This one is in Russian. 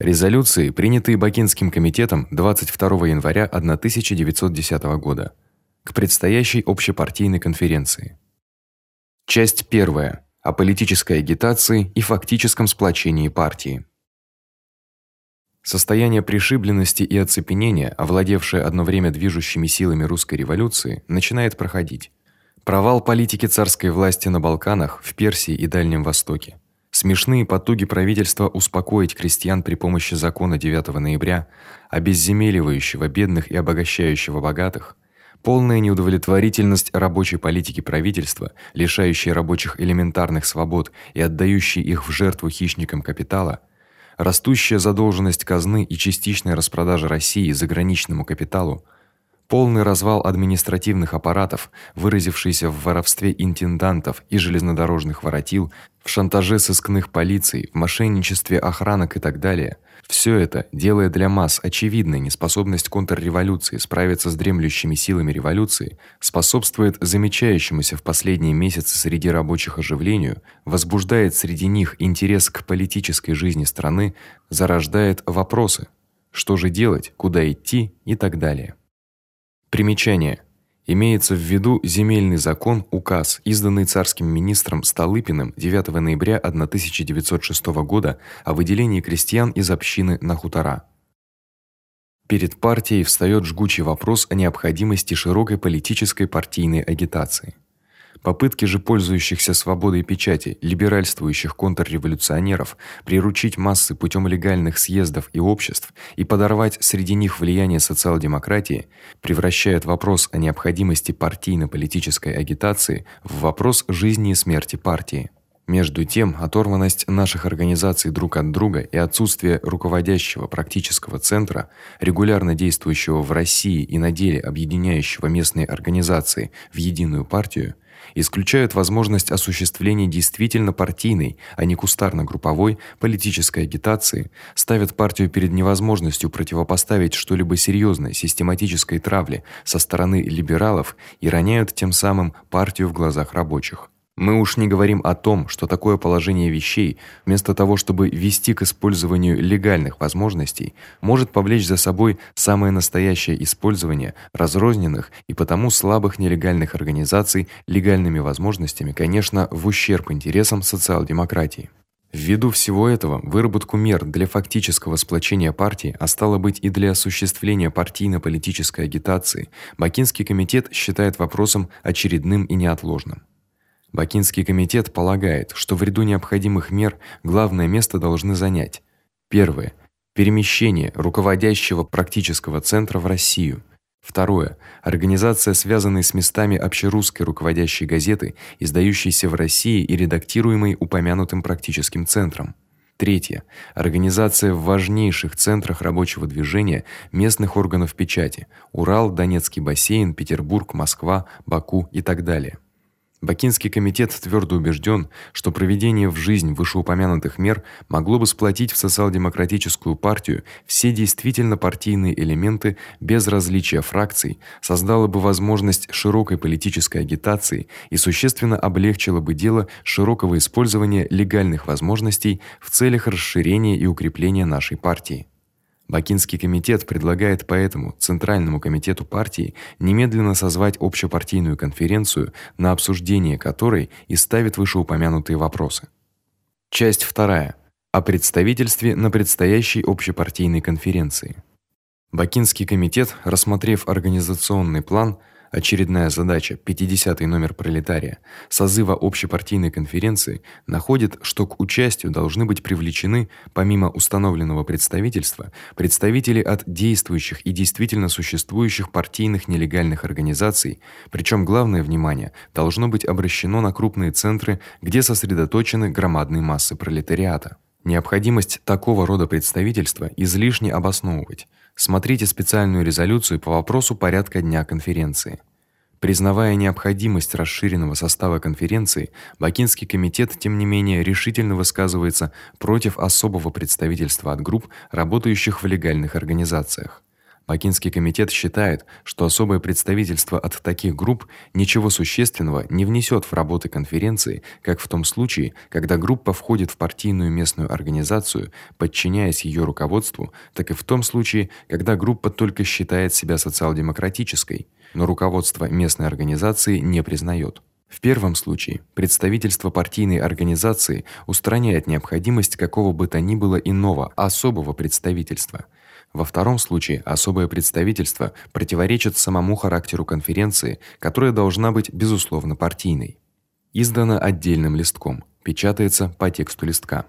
Резолюции, принятые Бакинским комитетом 22 января 1910 года к предстоящей общепартийной конференции. Часть первая о политической агитации и фактическом сплочении партии. Состояние пришибленности и оцепенения, овладевшее одно время движущими силами русской революции, начинает проходить. Провал политики царской власти на Балканах, в Персии и Дальнем Востоке Смешные потуги правительства успокоить крестьян при помощи закона 9 ноября, обезземеливающего бедных и обогащающего богатых, полная неудовлетворительность рабочей политики правительства, лишающей рабочих элементарных свобод и отдающей их в жертву хищникам капитала, растущая задолженность казны и частичная распродажа России заграничному капиталу Полный развал административных аппаратов, выразившийся в воровстве интендантов и железнодорожных воротил, в шантаже сыскных полиций, в мошенничестве охранок и так далее. Всё это, делая для масс очевидной неспособность контрреволюции справиться с дремлющими силами революции, способствует замечающемуся в последние месяцы среди рабочих оживлению, возбуждает среди них интерес к политической жизни страны, зарождает вопросы: что же делать, куда идти и так далее. Примечание. Имеется в виду земельный закон, указ, изданный царским министром Столыпиным 9 ноября 1906 года о выделении крестьян из общины на хутора. Перед партией встаёт жгучий вопрос о необходимости широкой политической партийной агитации. Попытки же пользующихся свободой печати либеральствующих контрреволюционеров приручить массы путём легальных съездов и обществ и подорвать среди них влияние социал-демократии превращают вопрос о необходимости партийно-политической агитации в вопрос жизни и смерти партии. Между тем, оторванность наших организаций друг от друга и отсутствие руководящего практического центра, регулярно действующего в России и на деле объединяющего местные организации в единую партию, исключают возможность осуществления действительно партийной, а не кустарно-групповой политической агитации, ставят партию перед невозможностью противопоставить что-либо серьёзное систематической травле со стороны либералов и роняют тем самым партию в глазах рабочих. Мы уж не говорим о том, что такое положение вещей, вместо того, чтобы вести к использованию легальных возможностей, может повлечь за собой самое настоящее использование разрозненных и потому слабых нелегальных организаций легальными возможностями, конечно, в ущерб интересам социал-демократии. Ввиду всего этого, выработку мер для фактического сплочения партии, а стало быть и для осуществления партийно-политической агитации, Бакинский комитет считает вопросом очередным и неотложным. Бакинский комитет полагает, что в ряду необходимых мер главное место должны занять: первое перемещение руководящего практического центра в Россию. Второе организация связанной с местами общерусской руководящей газеты, издающейся в России и редактируемой упомянутым практическим центром. Третье организация в важнейших центрах рабочего движения местных органов печати: Урал, Донецкий бассейн, Петербург, Москва, Баку и так далее. Бакинский комитет твёрдо убежден, что проведение в жизнь вышеупомянутых мер могло бы сплотить в социал-демократическую партию все действительно партийные элементы без различия фракций, создало бы возможность широкой политической агитации и существенно облегчило бы дело широкого использования легальных возможностей в целях расширения и укрепления нашей партии. Бакинский комитет предлагает поэтому Центральному комитету партии немедленно созвать общепартийную конференцию, на обсуждение которой и ставит вышеупомянутые вопросы. Часть вторая о представительстве на предстоящей общепартийной конференции. Бакинский комитет, рассмотрев организационный план, Очередная задача 50-й номер пролетария созыва общепартийной конференции находит, что к участию должны быть привлечены помимо установленного представительства представители от действующих и действительно существующих партийных нелегальных организаций, причём главное внимание должно быть обращено на крупные центры, где сосредоточены громадные массы пролетариата. Необходимость такого рода представительства излишне обосновывать. Смотрите специальную резолюцию по вопросу порядка дня конференции. Признавая необходимость расширенного состава конференции, Бакинский комитет тем не менее решительно высказывается против особого представительства от групп, работающих в легальных организациях. Бакинский комитет считает, что особое представительство от таких групп ничего существенного не внесет в работы конференции, как в том случае, когда группа входит в партийную местную организацию, подчиняясь ее руководству, так и в том случае, когда группа только считает себя социал-демократической, но руководство местной организации не признает. В первом случае представительство партийной организации устраняет необходимость какого бы то ни было иного особого представительства. Во втором случае особое представительство противоречит самому характеру конференции, которая должна быть безусловно партийной. Издано отдельным листком, печатается по тексту листка.